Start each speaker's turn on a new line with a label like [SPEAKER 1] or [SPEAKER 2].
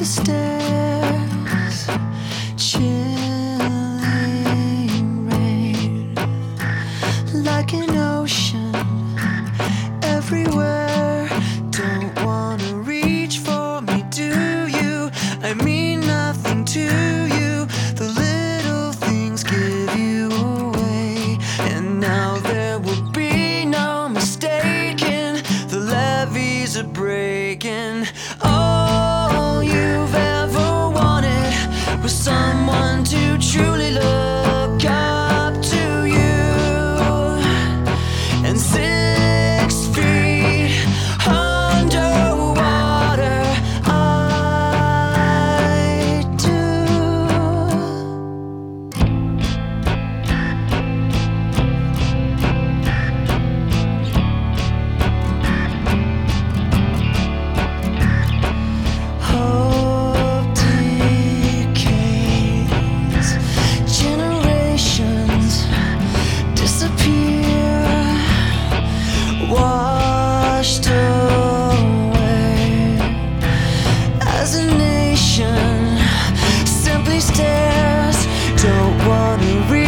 [SPEAKER 1] to stay. and.